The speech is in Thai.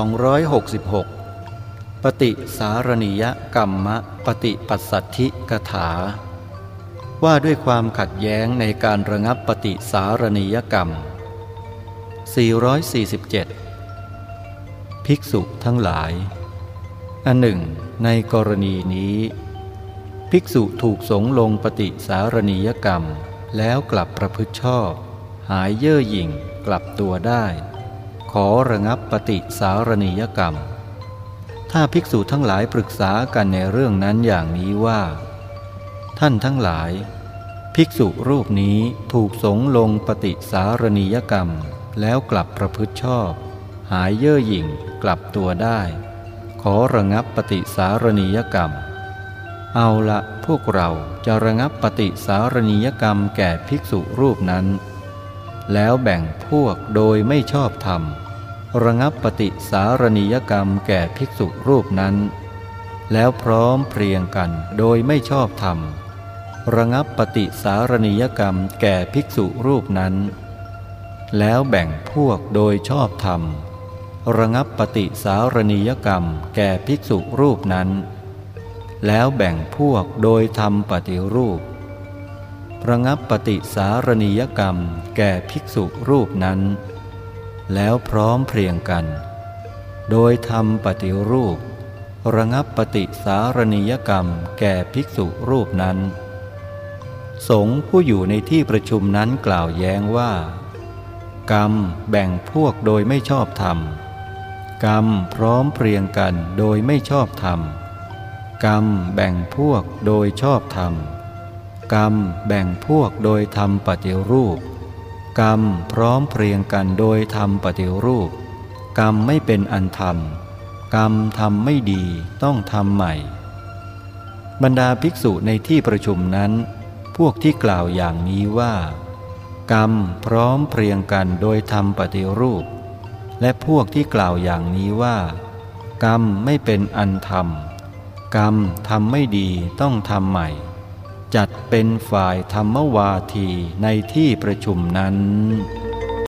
266 ปฏิสารณียกรรมะปฏิปัสสัทธิกถา ว่าด้วยความขัดแย้งในการระงับปฏิสารณียกรรม 447 ภิกษุทั้งหลาย อันหนึ่ง ในกรณีนี้ ภิกษุถูกสงลงปฏิสารณียกรรม แล้วกลับประพฤติชอบ หายเย่อหยิ่งกลับตัวได้ ขอระงับปฏิสารณียกรรม ถ้าภิกษุทั้งหลายปรึกษากันในเรื่องนั้นอย่างนี้ว่า ท่านทั้งหลาย ภิกษุรูปนี้ถูกสงลงปฏิสารณียกรรมแล้วกลับประพฤติชอบ หายเย่อหยิ่งกลับตัวได้ ขอระงับปฏิสารณียกรรม เอาละพวกเราจะระงับปฏิสารณียกรรมแก่ภิกษุรูปนั้น แล้วแบ่งพวกโดยไม่ชอบธรรม ระงับปฏิสารณียกรรมแก่ภิกษุรูปนั้น แล้วพร้อมเพรียงกันโดยไม่ชอบธรรม ระงับปฏิสารณียกรรมแก่ภิกษุรูปนั้น แล้วแบ่งพวกโดยชอบธรรม ระงับปฏิสารณียกรรมแก่ภิกษุรูปนั้น แล้วแบ่งพวกโดยทำปฏิรูประงับปฏิสารณียกรรมแก่ภิกษุรูปนั้น แล้วพร้อมเพรียงกัน โดยทำปฏิรูป ระงับปฏิสารณียกรรมแก่ภิกษุรูปนั้น สงผู้อยู่ในที่ประชุมนั้นกล่าวแย้งว่า กรรมแบ่งพวกโดยไม่ชอบธรรม กรรมพร้อมเพรียงกันโดยไม่ชอบธรรม กรรมแบ่งพวกโดยชอบธรรม กรรมแบ่งพวกโดยทำปฏิรูป กรรมพร้อมเพรียงกันโดยทำปฏิรูป กรรมไม่เป็นอันธรรม กรรมทำไม่ดีต้องทำใหม่ บรรดาภิกษุในที่ประชุมนั้น พวกที่กล่าวอย่างนี้ว่า กรรมพร้อมเพรียงกันโดยทำปฏิรูป และพวกที่กล่าวอย่างนี้ว่า กรรมไม่เป็นอันธรรม กรรมทำไม่ดีต้องทำใหม่ จัดเป็นฝ่ายธรรมวาทีในที่ประชุมนั้น